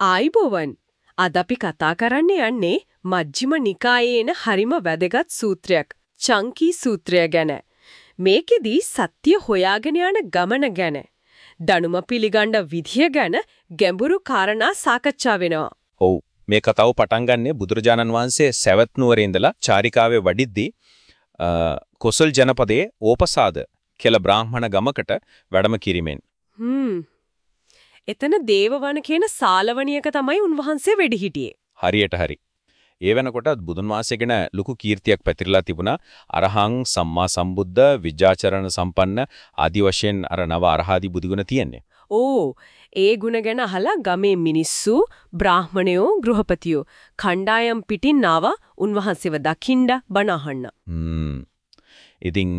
ආයිබෝවන් අද අපි කතා කරන්න යන්නේ මජ්ක්‍ධිම නිකායේ එන හරිම වැදගත් සූත්‍රයක් චංකී සූත්‍රය ගැන. මේකෙදි සත්‍ය හොයාගෙන යන ගමන ගැන දනුම පිළිගන්න විදිය ගැන ගැඹුරු කාරණා සාකච්ඡා වෙනවා. ඔව් මේ කතාව පටන් ගන්නේ බුදුරජාණන් වහන්සේ සවැත් නුවරේ ඉඳලා චාරිකාවේ වඩිද්දී කොසල් ජනපදයේ ඕපසාද කියලා බ්‍රාහ්මණ ගමකට වැඩම කිරීමෙන්. හ්ම් එතන දේවවන කියන සාලවණියක තමයි උන්වහන්සේ වෙඩි හිටියේ. හරියට හරි. ඒ වෙනකොට බුදුන් වහන්සේ ගැන ලොකු කීර්තියක් පැතිරලා තිබුණා. අරහං සම්මා සම්බුද්ධ විජ්ජාචරණ සම්පන්න ආදි වශයෙන් අර නව අරහාදි බුදුගුණ තියෙන්නේ. ඕ ඒ ගුණ ගැන අහලා ගමේ මිනිස්සු බ්‍රාහමණයෝ ගෘහපතියෝ කණ්ඩායම් පිටින් ආවා උන්වහන්සේව දකින්න බණ අහන්න. ඉතින්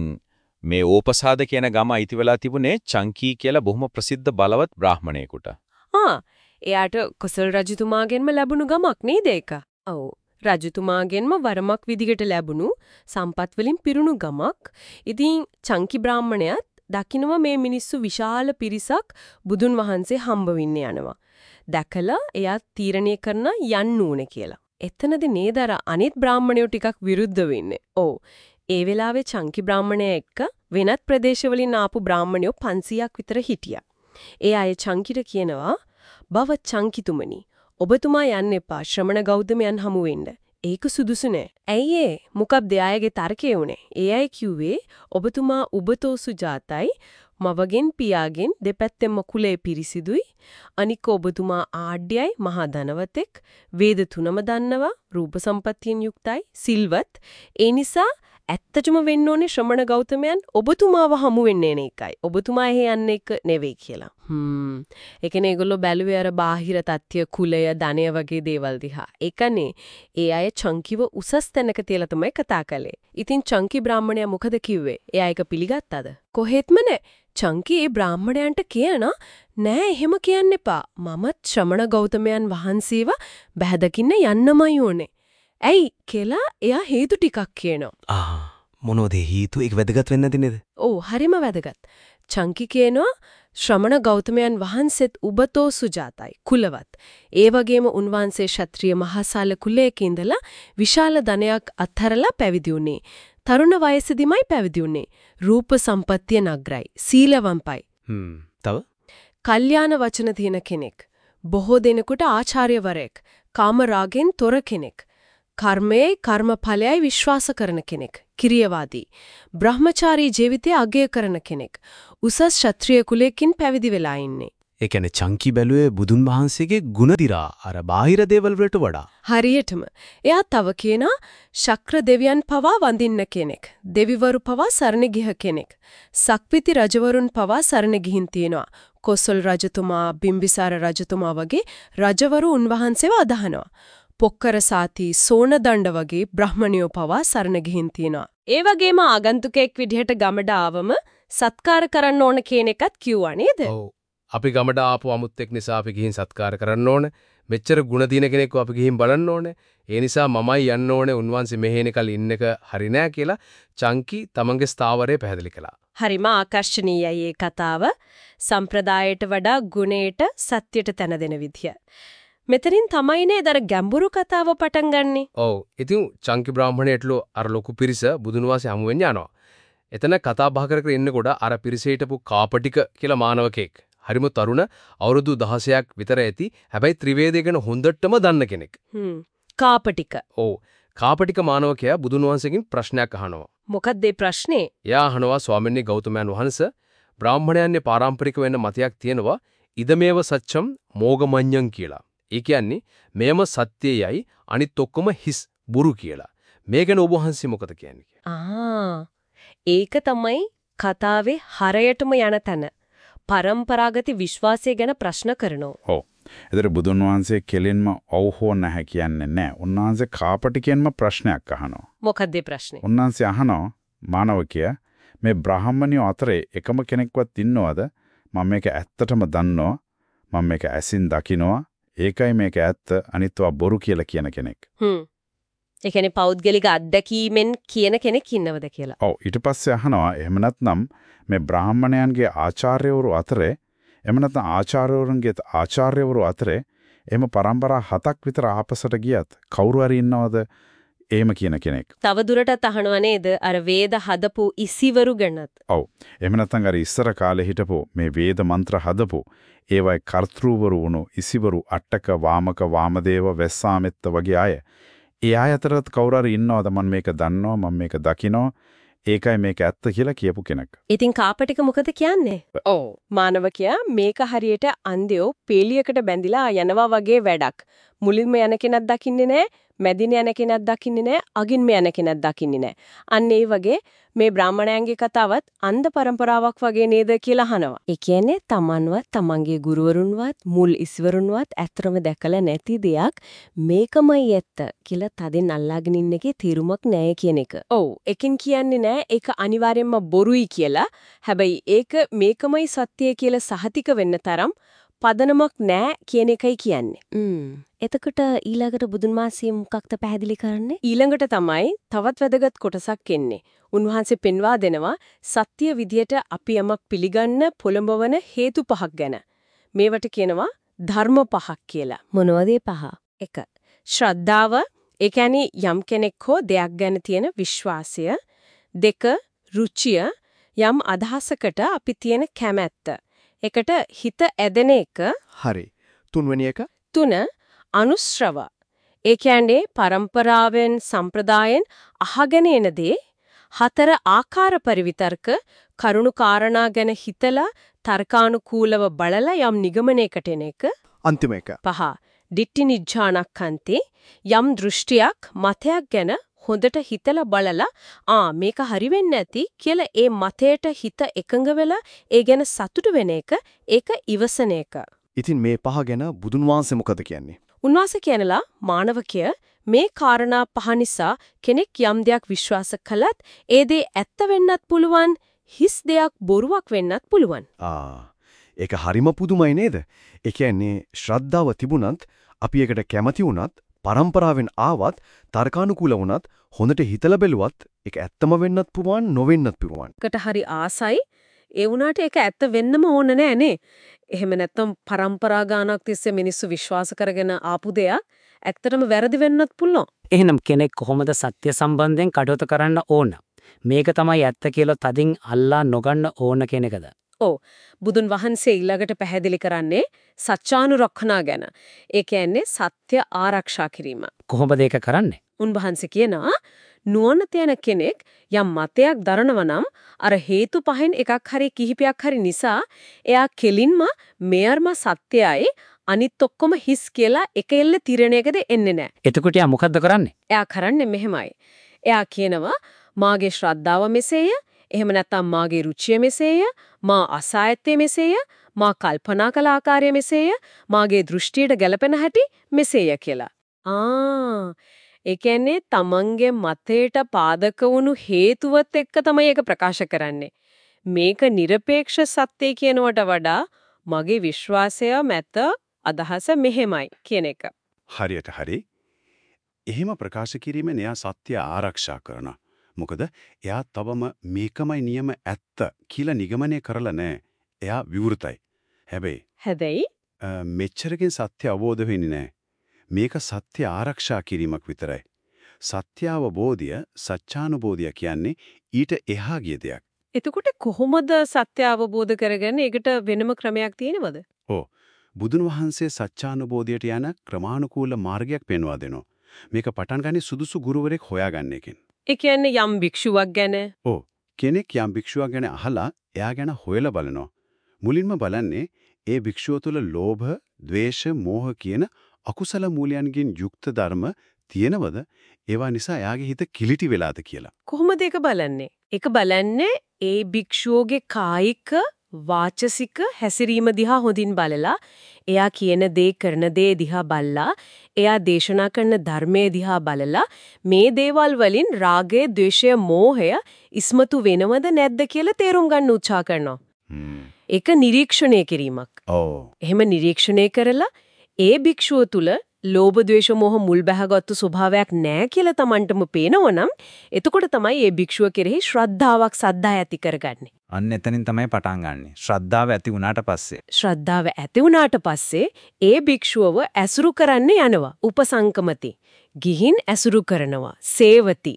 මේ ඕපසාද කියන ගම අයිති වෙලා තිබුණේ චංකී කියලා බොහොම ප්‍රසිද්ධ බලවත් බ්‍රාහමණයෙකුට. ආ එයාට කොසල් රජතුමාගෙන්ම ලැබුණු ගමක් නේද ඒක? ඔව්. රජතුමාගෙන්ම වරමක් විදිහට ලැබුණු සම්පත් වලින් පිරුණු ගමක්. ඉතින් චංකි බ්‍රාහමණයත් දකින්නවා මේ මිනිස්සු විශාල පිරිසක් බුදුන් වහන්සේ හම්බ යනවා. දැකලා එයා තීරණය කරන යන්න ඕනේ කියලා. එතනදී නේද අර අනිත් බ්‍රාහමණයෝ ටිකක් විරුද්ධ වෙන්නේ. ඔව්. ඒ වෙලාවේ චංකි බ්‍රාහමණය එක්ක වෙනත් ප්‍රදේශවලින් ආපු බ්‍රාහමණයෝ 500ක් විතර හිටියා. ඒ අය චංකිට කියනවා "බව චංකිතුමනි, ඔබතුමා යන්න එපා ශ්‍රමණ ගෞතමයන් හමු වෙන්න. ඒක සුදුසු නෑ. ඇයි ඒ? මොකක්ද එයාගේ තර්කය උනේ? ඒ අය කිව්වේ ඔබතුමා උබතෝ සුජාතයි මවගෙන් පියාගෙන් දෙපැත්තෙම කුලේ පිරිසිදුයි අනික ඔබතුමා ආඩ්‍යයි මහා ධනවතෙක් වේද තුනම දන්නවා රූප සම්පත්තියෙන් යුක්තයි සිල්වත් ඒ නිසා ඇත්තටම වෙන්න ඕනේ ශ්‍රමණ ගෞතමයන් ඔබතුමාව හමු වෙන්නේ නේ එකයි. ඔබතුමා එහෙ යන්නේ එක නෙවෙයි කියලා. හ්ම්. ඒ කියන්නේ ඒගොල්ලෝ බැලුවේ අර බාහිර තත්ත්‍ය කුලය ධනය වගේ දේවල් දිහා. ඒකනේ ඒ අය චංකිව උසස් තැනක තියලා තමයි කතා කළේ. ඉතින් චංකි බ්‍රාහමණයා මොකද කිව්වේ? එයා ඒක පිළිගත්තද? කොහෙත්ම නෑ. චංකි ඒ බ්‍රාහමණයන්ට කියන නෑ එහෙම කියන්න එපා. මමත් ශ්‍රමණ ගෞතමයන් වහන්සේව බැහැදකින්න යන්නමයි ඕනේ. ඇයි කියලා එයා හේතු ටිකක් කියනවා. ආ මොනවද හේතු? ඒක වැදගත් වෙන්නේ නැති නේද? ඔව් හරිම වැදගත්. චංකි කියනවා ශ්‍රමණ ගෞතමයන් වහන්සේත් උබතෝ සුජාතයි කුලවත්. ඒ වගේම උන්වහන්සේ ක්ෂත්‍රීය මහසාල කුලයක ඉඳලා විශාල ධනයක් අත්හැරලා පැවිදි වුණේ. තරුණ වයසේදීමයි පැවිදි වුණේ. රූප සම්පත්තිය නග්‍රයි. සීලවම්පයි. හ්ම්. තව? කල්යාණ වචන තියෙන කෙනෙක්. බොහෝ දෙනෙකුට ආචාර්යවරයෙක්. කාම රාගෙන් තොර කෙනෙක්. කර්මයයි කර්මඵලයයි විශ්වාස කරන කෙනෙක්. කිරියවාදී. බ්‍රහ්මචාරී ජීවිතය අගය කරන කෙනෙක්. උසස් ක්ෂත්‍රීය කුලයකින් පැවිදි වෙලා ඉන්නේ. ඒ කියන්නේ චංකි බැලුවේ බුදුන් වහන්සේගේ ගුණ දිරා අර බාහිර දේවල් වලට වඩා. හරියටම. එයා තව කියනා ශක්‍ර දෙවියන් පවා වඳින්න කෙනෙක්. දෙවිවරු පවා සරණ ගිහ කෙනෙක්. සක්විති රජවරුන් පවා සරණ ගිහින් තියෙනවා. කොසල් රජතුමා, බිම්බිසාර රජතුමා වගේ රජවරු උන්වහන්සේව අදහනවා. පොක්කර සාති සෝනදණ්ඩ වගේ බ්‍රහ්මණියෝ පවා සරණ ගිහින් තියෙනවා. ඒ වගේම ආගන්තුකෙක් විදිහට ගමඩ ආවම සත්කාර කරන්න ඕන කියන එකත් කිව්වා නේද? ඔව්. අපි ගමඩ ආපු අමුත්තෙක් නිසා අපි ගිහින් සත්කාර කරන්න ඕන. මෙච්චර ಗುಣ දින කෙනෙක්ව අපි ගිහින් බලන්න ඕනේ. ඒ නිසා මමයි යන්න ඕනේ උන්වන්සේ මෙහෙනකල් ඉන්න එක හරි නෑ කියලා චංකි තමන්ගේ ස්ථාවරය පැහැදිලි කළා. හරිම ආකර්ශනීයයි මේ කතාව. සම්ප්‍රදායට වඩා ගුණයට සත්‍යයට තැන දෙන විදිය. මෙතනින් තමයි නේද අර ගැඹුරු කතාව පටන් ගන්නෙ. ඔව්. ඉතින් චංකි බ්‍රාහ්මණයටලෝ අර ලොකු පිරිස බුදුන් වහන්සේ හමු වෙන්න යනවා. එතන කතා බහ කර කර ඉන්නකොට අර පිරිසේ හිටපු කාපටික කියලා මානවකෙක්. හරිම තරුණ අවුරුදු 16ක් විතර ඇති. හැබැයි ත්‍රිවේදය ගැන හොඳටම දන්න කෙනෙක්. හ්ම්. කාපටික. ඔව්. කාපටික මානවකයා බුදුන් වහන්සේගෙන් ප්‍රශ්නයක් අහනවා. මොකක්ද ඒ ප්‍රශ්නේ? එයා අහනවා ස්වාමීන් ගෞතමයන් වහන්සේ බ්‍රාහ්මණයන්ගේ පාරම්පරික වෙන්න මතයක් තියෙනවා ඉදමේව සත්‍යම් මෝගමඤ්ඤං කියලා. ඒ කියන්නේ මෙයම සත්‍යයයි අනිත් ඔක්කොම හිස් බුරු කියලා. මේ ගැන ඔබ වහන්සේ මොකද කියන්නේ? ආ ඒක තමයි කතාවේ හරයටම යන තැන. පරම්පරාගත විශ්වාසය ගැන ප්‍රශ්න කරනවා. ඔව්. එතන බුදුන් වහන්සේ කෙලින්ම ඔව් හෝ නැහැ කියන්නේ නැහැ. උන්වහන්සේ කාපටිකෙන්ම ප්‍රශ්නයක් අහනවා. මොකක්ද ප්‍රශ්නේ? උන්වහන්සේ අහනවා මානවකයා මේ බ්‍රාහ්මණයෝ අතරේ එකම කෙනෙක්වත් ඉන්නවද? මම මේක ඇත්තටම දන්නවා. මම මේක ඇසින් දකිනවා. ඒකයි මේක ඇත්ත අනිත්වා බොරු කියලා කියන කෙනෙක්. හ්ම්. ඒ කියන්නේ පෞද්ගලික අත්දැකීමෙන් කියන කෙනෙක් ඉන්නවද කියලා. ඔව් ඊට පස්සේ අහනවා එහෙම නැත්නම් මේ බ්‍රාහ්මණයන්ගේ ආචාර්යවරු අතරේ එහෙම නැත්නම් ආචාර්යවරුන්ගේ ආචාර්යවරු අතරේ එම පරම්පරා හතක් විතර ආපසට ගියත් කවුරු හරි ඉන්නවද එහෙම කියන කෙනෙක්? තවදුරටත් අහනව නේද අර වේද හදපු ඉසිවරු ගැනත්. ඔව්. එහෙම නැත්නම් අර ඉස්සර කාලේ හිටපු මේ වේද මන්ත්‍ර හදපු ඒවයි කර්තෘවරු වුණු ඉසිවරු අට්ටක වාමක වාමදේව වෙස්සාමෙත්ත වගේ අය. ඒ අය අතරත් කවුරු හරි ඉන්නවද මම මේක දන්නවා මම මේක දකිනවා ඒකයි මේක ඇත්ත කියලා කියපු කෙනෙක්. ඉතින් කාපටික මොකද කියන්නේ? ඔව්. මානවකයා මේක හරියට අන්ධයෝ පේලියකට බැඳිලා යනවා වගේ වැඩක්. මුලින්ම යන කෙනක් දකින්නේ නැහැ, මැදින් යන කෙනක් දකින්නේ නැහැ, අගින්ම යන කෙනක් දකින්නේ නැහැ. අන්න ඒ වගේ මේ බ්‍රාහ්මණයන්ගේ කතාවත් අන්ධ પરම්පරාවක් වගේ නේද කියලා අහනවා. ඒ කියන්නේ තමන්වත් තමන්ගේ ගුරුවරුන්වත් මුල් ඉස්වරුන්වත් ඇත්තම දැකලා නැති දෙයක් මේකමයි ඇත්ත කියලා තදින් අල්ලාගෙන ඉන්න එකේ තීරුමක් නැහැ කියන එක. ඔව්. එකින් කියන්නේ නැහැ ඒක අනිවාර්යයෙන්ම බොරුයි කියලා. හැබැයි ඒක මේකමයි සත්‍යය කියලා සහතික වෙන්න තරම් පදනමක් නැහැ කියන එකයි කියන්නේ. එතකොට ඊළඟට බුදුන් වහන්සේ මොකක්ද පැහැදිලි කරන්නේ? ඊළඟට තමයි තවත් වැදගත් කොටසක් එන්නේ. උන්වහන්සේ පෙන්වා දෙනවා සත්‍ය විදියට අපි යමක් පිළිගන්න පොළඹවන හේතු පහක් ගැන. මේවට කියනවා ධර්ම පහක් කියලා. මොනවද පහ? 1. ශ්‍රද්ධාව, ඒ කියන්නේ යම් කෙනෙක් හෝ දෙයක් ගැන තියෙන විශ්වාසය. 2. රුචිය, යම් අදහසකට අපි තියෙන කැමැත්ත. එකට හිත ඇදෙන එක. හරි. තුන්වෙනි එක තුන අනුශ්‍රව. ඒ කියන්නේ પરම්පරාවෙන් සම්ප්‍රදායෙන් අහගෙන එන දේ හතර ආකාර පරිවිතර්ක කරුණු කාරණා ගැන හිතලා තර්කානුකූලව බලලා යම් නිගමනයකට එන එක අන්තිම එක. පහ දිට්ඨි නිජ්ජානක්ඛන්ති යම් දෘෂ්ටියක් මතයක් ගැන හොඳට හිතලා බලලා ආ මේක හරි වෙන්නේ නැති කියලා ඒ මතයට හිත එකඟ වෙලා ඒ ගැන සතුටු වෙන එක ඒක ඉවසන එක. ඉතින් මේ පහ ගැන බුදුන් වහන්සේ මොකද කියන්නේ? උන්වහන්සේ කියනලා මානවකය මේ කාරණා පහ නිසා කෙනෙක් යම් දෙයක් විශ්වාස කළත් ඒ දේ ඇත්ත වෙන්නත් පුළුවන් හිස් දෙයක් බොරුවක් වෙන්නත් පුළුවන්. ආ ඒක හරිම පුදුමයි නේද? ඒ කියන්නේ ශ්‍රද්ධාව තිබුණත් අපි ඒකට කැමති වුණත් પરම්පරාවෙන් ආවත් තර්කානුකූල වුණත් හොඳට හිතලා බැලුවත් ඒක ඇත්තම වෙන්නත් පුළුවන් නොවෙන්නත් පුළුවන්. කට හරි ආසයි ඒ වුණාට ඒක ඇත්ත වෙන්නම ඕන නෑනේ. එහෙම නැත්නම් પરම්පරා ගානක් තිස්සේ මිනිස්සු විශ්වාස කරගෙන ආපු දෙයක් ඇත්තටම වැරදි වෙන්නත් පුළුවන්. එහෙනම් කෙනෙක් කොහොමද සත්‍ය සම්බන්ධයෙන් කටයුතු කරන්න ඕන? මේක තමයි ඇත්ත කියලා තදින් අල්ලා නොගන්න ඕන කෙනෙක්ද? බුදුන් වහන්සේ ඊළඟට පැහැදිලි කරන්නේ සත්‍යානුරක්ෂණා ගැන. ඒ කියන්නේ සත්‍ය ආරක්ෂා කිරීම. කොහොමද ඒක කරන්නේ? උන්වහන්සේ කියනවා නුවණ තියෙන කෙනෙක් යම් මතයක් දරනවා නම් අර හේතු පහෙන් එකක් හරි කිහිපයක් හරි නිසා එයා කෙලින්ම මෙයර්ම සත්‍යයයි අනිත් ඔක්කොම හිස් කියලා එක එල්ල තිරණයකද එන්නේ නැහැ. එතකොට යා මොකද්ද කරන්නේ? එයා කරන්නේ මෙහෙමයි. එයා කියනවා මාගේ ශ්‍රද්ධාව මෙසේය, එහෙම නැත්නම් මාගේ රුචිය මෙසේය, මා අසායත්තේ මෙසේය, මා කල්පනා කළ ආකාරය මෙසේය, මාගේ දෘෂ්ටියට ගැලපෙන හැටි මෙසේය කියලා. ආ ඒ කියන්නේ තමන්ගේ මතයට පාදක වුණු හේතුවත් එක්ක තමයි ඒක ප්‍රකාශ කරන්නේ. මේක নিরপেক্ষ සත්‍ය කියනවට වඩා මගේ විශ්වාසය මත අදහස මෙහෙමයි කියන එක. හරියට හරි. එහෙම ප්‍රකාශ කිරීමෙන් එයා සත්‍ය ආරක්ෂා කරනවා. මොකද එයා තවම මේකමයි නියම ඇත්ත කියලා නිගමනය කරලා නැහැ. එයා විවෘතයි. හැබැයි හැබැයි මෙච්චරකින් සත්‍ය අවබෝධ වෙන්නේ නැහැ. මේක සත්‍ය ආරක්ෂා කිරීමක් විතරයි. සත්‍ය අවබෝධය, සත්‍යානුබෝධය කියන්නේ ඊට එහා ගිය දෙයක්. එතකොට කොහොමද සත්‍ය අවබෝධ කරගන්නේ? ඒකට වෙනම ක්‍රමයක් තියෙනවද? බුදුන් වහන්සේ සත්‍යානුබෝධයට යන ක්‍රමානුකූල මාර්ගයක් පෙන්වා දෙනවා. මේක පටන් ගන්නේ සුදුසු ගුරුවරයෙක් හොයාගන්න එකෙන්. ඒ කියන්නේ යම් භික්ෂුවක් ගැන කෙනෙක් යම් භික්ෂුවක් ගැන අහලා එයා ගැන හොයලා බලනවා. මුලින්ම බලන්නේ ඒ භික්ෂුව තුළ ලෝභ, ద్వේෂ, මෝහ කියන අකුසල මූලයන්ගෙන් යුක්ත ධර්ම තියෙනවද? ඒවා නිසා එයාගේ හිත කිලිටි වෙලාද කියලා. කොහොමද ඒක බලන්නේ? ඒක බලන්නේ ඒ භික්ෂුවගේ කායික වාචසික හැසිරීම දිහා හොඳින් බලලා එයා කියන දේ කරන දේ දිහා බලලා එයා දේශනා කරන ධර්මයේ දිහා බලලා මේ දේවල් වලින් රාගය, ద్వේෂය, මෝහය ඉස්මතු වෙනවද නැද්ද කියලා තේරුම් ගන්න උත්සාහ කරනවා. ඒක නිරීක්ෂණය කිරීමක්. ඔව්. එහෙම නිරීක්ෂණය කරලා ඒ භික්ෂුව තුල ලෝභ ද්වේෂ මොහ මුල් බැහැගත්තු ස්වභාවයක් නැහැ කියලා Tamanටම පේනවනම් එතකොට තමයි මේ භික්ෂුව කෙරෙහි ශ්‍රද්ධාවක් සද්දා ඇති කරගන්නේ. අන්න එතනින් තමයි පටන් ගන්නෙ. ශ්‍රද්ධාව ඇති වුණාට පස්සේ. ශ්‍රද්ධාව ඇති වුණාට පස්සේ ඒ භික්ෂුවව ඇසුරු කරන්න යනවා. උපසංකමති. ගිහින් ඇසුරු කරනවා. සේවති.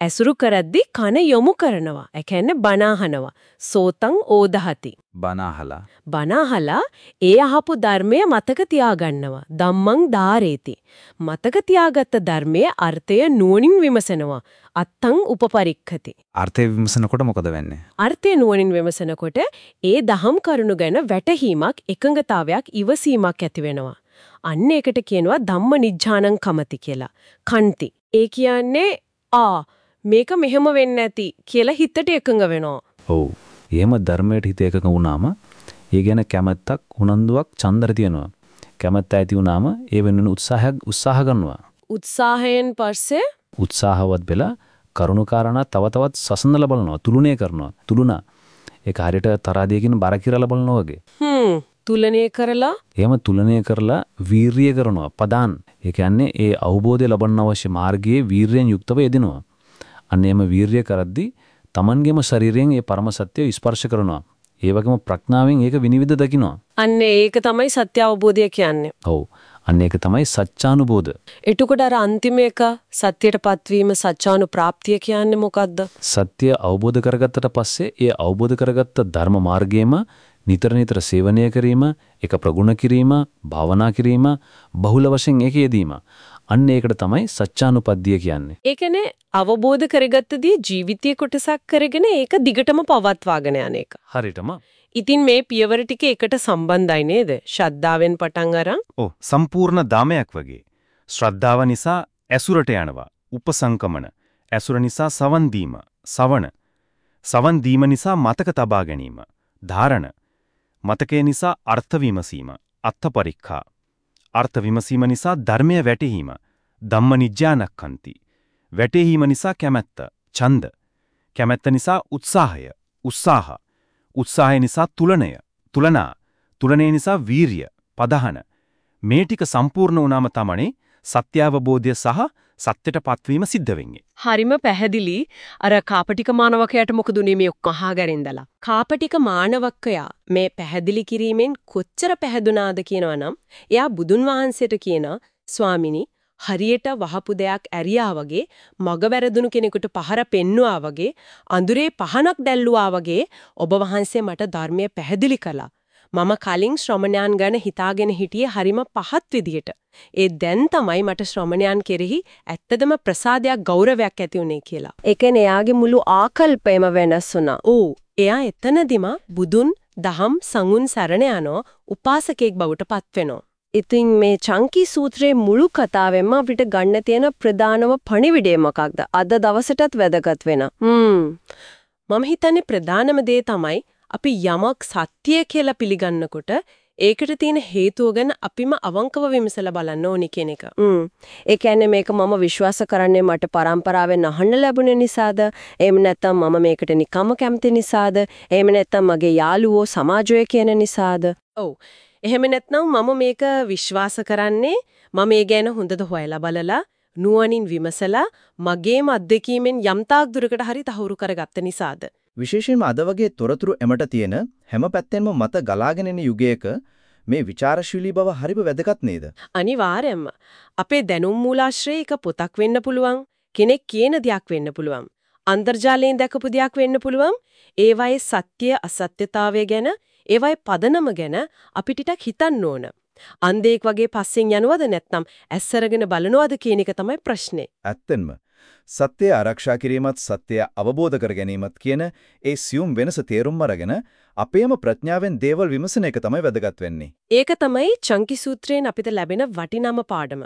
ඇසුරු කරද්දි කන යොමු කරනවා. ඒ කියන්නේ බණ අහනවා. සෝතං ඕදහති. බණ අහලා ඒ අහපු ධර්මය මතක තියාගන්නවා. ධම්මං ධාරේති. මතක තියාගත්ත ධර්මයේ අර්ථය නුවණින් විමසනවා. අත්තං උපපරික්ඛති. අර්ථය විමසනකොට මොකද වෙන්නේ? අර්ථය නුවණින් විමසනකොට ඒ දහම් කරුණු ගැන වැටහීමක් එකඟතාවයක් ඉවසීමක් ඇති වෙනවා. අන්න ඒකට කියනවා ධම්ම නිජ්ජානං කමති කියලා. කන්ති. ඒ කියන්නේ ආ මේක මෙහෙම වෙන්නේ නැති කියලා හිතට එකඟ වෙනවා. ඔව්. එහෙම ධර්මයට හිත එකක වුණාම ඒ ගැන කැමැත්තක් උනන්දුවක් චන්දර තියෙනවා. කැමැත්ත ඇති වුණාම ඒ වෙනුවෙන් උත්සාහයක් උත්සාහ කරනවා. උත්සාහයෙන් පස්සේ උත්සාහවත් වෙලා කරුණාකාරණා තව තවත් සසඳලා බලනවා. තුලුණය කරනවා. තුලුණා. ඒක හරියට තරහදීකින් බර කිරලා බලනවා වගේ. හ්ම් තුලණය කරලා එහෙම තුලණය කරලා වීරිය කරනවා. පදාන්. ඒ කියන්නේ ඒ අවබෝධය ලබන්න අවශ්‍ය මාර්ගයේ වීරියෙන් යුක්තව යෙදෙනවා. අන්න එහෙම වීරිය කරද්දී Tamanගේම ශරීරයෙන් ඒ පරම සත්‍යය ස්පර්ශ කරනවා. ඒ වගේම ප්‍රඥාවෙන් ඒක විනිවිද දකිනවා. අන්න ඒක තමයි සත්‍ය අවබෝධය කියන්නේ. ඔව්. අන්න ඒක තමයි සත්‍යානුබෝධ. එතකොට අර අන්තිම එක සත්‍යයටපත් වීම සත්‍යානු ප්‍රාප්තිය කියන්නේ මොකද්ද? සත්‍ය අවබෝධ කරගත්තට පස්සේ ඒ අවබෝධ කරගත්ත ධර්ම මාර්ගයේම නිතර නිතර සේවනය කිරීම, ඒක ප්‍රගුණ කිරීම, භාවනා කිරීම, බහුල වශයෙන් ඒක යෙදීම. අන්න ඒකට තමයි සත්‍යානුපද්ධිය කියන්නේ. ඒ කියන්නේ අවබෝධ කරගත්තදී ජීවිතයේ කොටසක් කරගෙන ඒක දිගටම පවත්වාගෙන යන එක. හරියටම ඉතින් මේ පියවර ටික එකට සම්බන්ධයි නේද? ශ්‍රද්ධාවෙන් පටන් අරන් ඔව් සම්පූර්ණ දාමයක් වගේ. ශ්‍රද්ධාව නිසා ඇසුරට යනවා. උපසංකමන. ඇසුර නිසා සවන් දීම. සවණ. සවන් දීම නිසා මතක තබා ගැනීම. ධාරණ. මතකය නිසා අර්ථ විමසීම. අත්ථ පරික්ඛා. අර්ථ විමසීම නිසා ධර්මය වැටහීම. ධම්ම නිජ්ජානක්ඛන්ති. වැටහීම නිසා කැමැත්ත. ඡන්ද. කැමැත්ත නිසා උත්සාහය. උත්සාහ. උත්සාහය නිසා තුලණය. තුලනා. තුලණය නිසා වීරිය. පදහන. මේ ටික සම්පූර්ණ වුණාම තමයි සත්‍යාවබෝධය සහ සත්‍යයට පත්වීම සිද්ධ වෙන්නේ. හරිම පැහැදිලි අර කාපටික මානවකයාට මොකද උනේ මේ ඔක්කොම අහගරින්දලා. කාපටික මානවකයා මේ පැහැදිලි කිරීමෙන් කොච්චර පැහැදුනාද කියනවනම් එයා බුදුන් වහන්සේට කියනවා ස්වාමිනී හරියට වහපු දෙයක් ඇරියා වගේ මග වැරදුණු කෙනෙකුට පහර පෙන්නුවා වගේ අඳුරේ පහනක් දැල්ලුවා වගේ ඔබ වහන්සේ මට ධර්මය පැහැදිලි කළා. මම කලින් ශ්‍රමණයන් ගැන හිතාගෙන හිටියේ හරිම පහත් විදියට. ඒ දැන් තමයි මට ශ්‍රමණයන් කෙරෙහි ඇත්තදම ප්‍රසාදයක් ගෞරවයක් ඇති උනේ කියලා. ඒ කියන්නේ එයාගේ මුළු ආකල්පයම වෙනස් වුණා. ඕ එයා එතනදිම බුදුන් දහම් සංුන් සරණ යනෝ උපාසකෙක් බවට පත් වෙනවා. ඉතින් මේ චංකි සූත්‍රයේ මුළු කතාවෙම අපිට ගන්න තියෙන ප්‍රධානම පණිවිඩය මොකක්ද? අද දවසටත් වැදගත් වෙන. හ්ම්. මම හිතන්නේ ප්‍රධානම දේ තමයි අපි යමක් සත්‍ය කියලා පිළිගන්නකොට ඒකට තියෙන හේතුව ගැන අපිම අවංකව විමසලා බලන්න ඕනි කියන එක. හ්ම්. ඒ කියන්නේ මේක මම විශ්වාස කරන්නේ මට පරම්පරාවෙන් අහන්න ලැබුණ නිසාද? එහෙම නැත්නම් මම මේකට නිකම්ම කැමති නිසාද? එහෙම නැත්නම් මගේ යාළුවෝ සමාජය කියන නිසාද? ඔව්. එහෙම නැත්නම් මම මේක විශ්වාස කරන්නේ මම ඒ ගැන හොඳට හොයලා බලලා නුවණින් විමසලා මගේම අත්දැකීමෙන් යම් තාක් දුරකට හරි තහවුරු කරගත්ත නිසාද? විශේෂයෙන්ම අද වගේ තොරතුරු එමට තියෙන හැම පැත්තෙන්ම මත ගලාගෙන එන යුගයක මේ ਵਿਚාරශීලී බව හරිම වැදගත් නේද? අනිවාර්යයෙන්ම. අපේ දැනුම් මූලාශ්‍රය එක පොතක් වෙන්න පුළුවන්, කෙනෙක් කියන දෙයක් වෙන්න පුළුවන්. අන්තර්ජාලයෙන් දැකපු දෙයක් වෙන්න පුළුවන්. ඒවයේ සත්‍ය අසත්‍යතාවය ගැන, ඒවයේ පදනම ගැන අපි ටිකක් හිතන්න ඕන. අන්ධෙක් වගේ පස්සෙන් යනවද නැත්නම් ඇස්සරගෙන බලනවද කියන එක තමයි ප්‍රශ්නේ. ඇත්තෙන්ම සත්‍යය ආරක්ෂා කිරීමත් සත්‍යය අවබෝධ කර ගැනීමත් කියන ඒ සියුම් වෙනස තේරුම් අරගෙන අපේම ප්‍රඥාවෙන් දේවල් විමසන එක තමයි වැදගත් වෙන්නේ. ඒක තමයි චංකි සූත්‍රයෙන් අපිට ලැබෙන වටිනාම පාඩම.